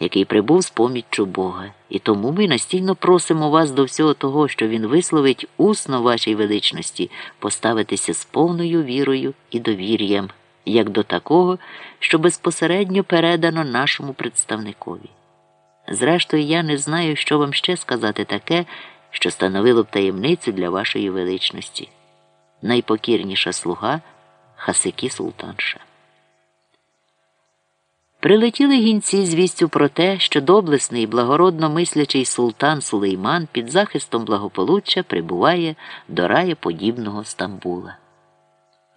який прибув з поміччю Бога, і тому ми настійно просимо вас до всього того, що Він висловить усно вашій величності, поставитися з повною вірою і довір'ям, як до такого, що безпосередньо передано нашому представникові. Зрештою, я не знаю, що вам ще сказати таке, що становило б таємницю для вашої величності. Найпокірніша слуга Хасики Султанша. Прилетіли гінці з вістю про те, що доблесний і благородно мислячий султан Сулейман під захистом благополуччя прибуває до рая подібного Стамбула.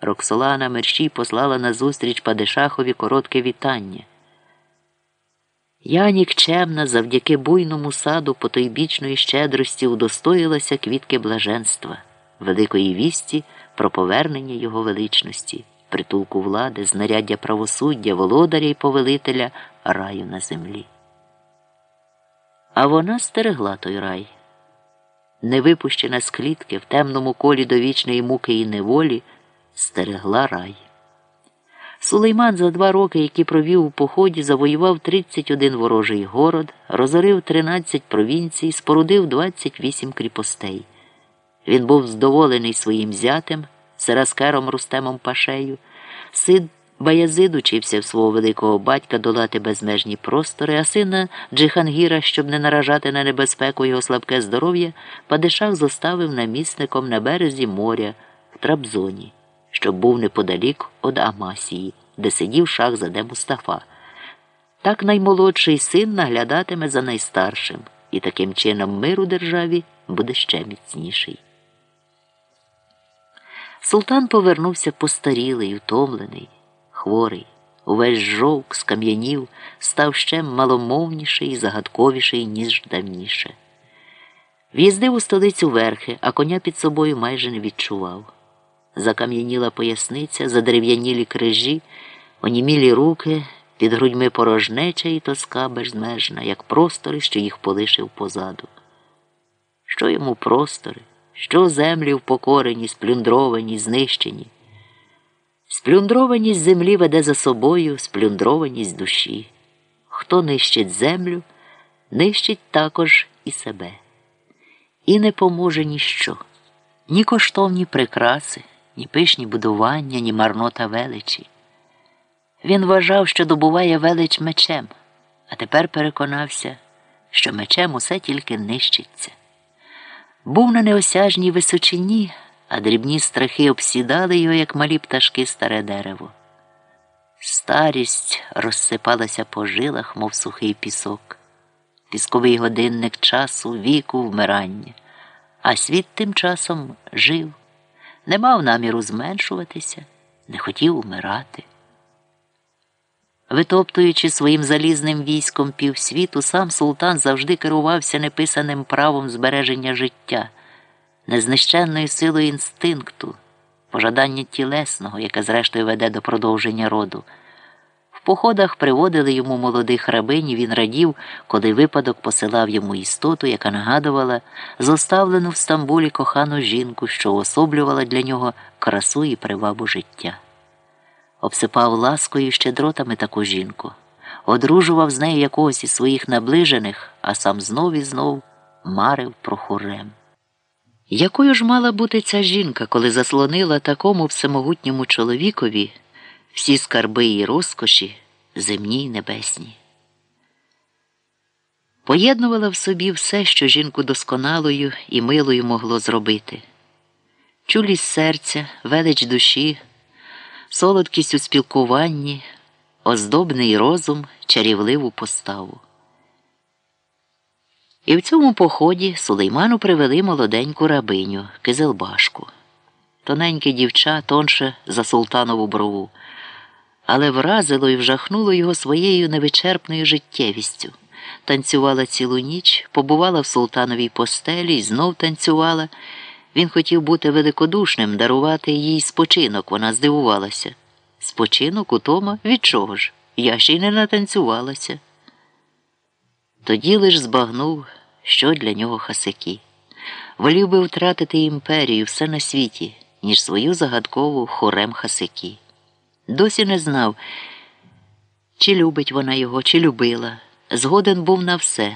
Роксолана Мерщій послала назустріч Падишахові коротке вітання. Я нікчемна завдяки буйному саду потойбічної щедрості удостоїлася квітки блаженства, великої вісті про повернення його величності притулку влади, знаряддя правосуддя, володаря і повелителя раю на землі. А вона стерегла той рай, не випущена з клітки в темному колі довічної муки і неволі, стерегла рай. Сулейман за два роки, які провів у поході, завоював 31 ворожий город, розорив 13 провінцій, спорудив 28 кріпостей. Він був здоволений своїм зятем. Сараскером Рустемом Пашею, сид Баязид учився в свого великого батька долати безмежні простори, а сина Джихангіра, щоб не наражати на небезпеку його слабке здоров'я, Падишах зоставив намісником на березі моря в Трабзоні, щоб був неподалік від Амасії, де сидів шах заде Мустафа. Так наймолодший син наглядатиме за найстаршим, і таким чином мир у державі буде ще міцніший. Султан повернувся постарілий, утомлений, хворий, увесь жовк, скам'янів, став ще маломовніший і загадковіший, ніж давніше. В'їздив у столицю верхи, а коня під собою майже не відчував. Закам'яніла поясниця, задерев'янілі крижі, онімілі руки, під грудьми порожнеча і тоска безмежна, як простори, що їх полишив позаду. Що йому простори? Що землі впокорені, сплюндровані, знищені. Сплюндрованість землі веде за собою сплюндрованість душі. Хто нищить землю, нищить також і себе. І не поможе ніщо, ні коштовні прикраси, ні пишні будування, ні марнота величі. Він вважав, що добуває велич мечем, а тепер переконався, що мечем усе тільки нищиться. Був на неосяжній височині, а дрібні страхи обсідали його, як малі пташки старе дерево. Старість розсипалася по жилах, мов сухий пісок, пісковий годинник часу, віку, вмирання, а світ тим часом жив, не мав наміру зменшуватися, не хотів умирати. Витоптуючи своїм залізним військом півсвіту, сам султан завжди керувався неписаним правом збереження життя, незнищенною силою інстинкту, пожадання тілесного, яке зрештою веде до продовження роду. В походах приводили йому молодих рабинь, і він радів, коли випадок посилав йому істоту, яка нагадувала зоставлену в Стамбулі кохану жінку, що особлювала для нього красу і привабу життя обсипав ласкою і щедротами таку жінку, одружував з нею якогось із своїх наближених, а сам знов і знов марив про хурем. Якою ж мала бути ця жінка, коли заслонила такому всемогутньому чоловікові всі скарби і розкоші земні й небесні? Поєднувала в собі все, що жінку досконалою і милою могло зробити чулість серця, велич душі солодкість у спілкуванні, оздобний розум, чарівливу поставу. І в цьому поході сулейману привели молоденьку рабиню, кизелбашку. Тоненьке дівча тонше за султанову брову, але вразило і вжахнуло його своєю невичерпною життєвістю. Танцювала цілу ніч, побувала в султановій постелі і знов танцювала. Він хотів бути великодушним, дарувати їй спочинок, вона здивувалася. Спочинок утома? Від чого ж? Я ще й не натанцювалася. Тоді лиш збагнув, що для нього хасики. Волів би втратити імперію все на світі, ніж свою загадкову хорем хасики. Досі не знав, чи любить вона його, чи любила Згоден був на все,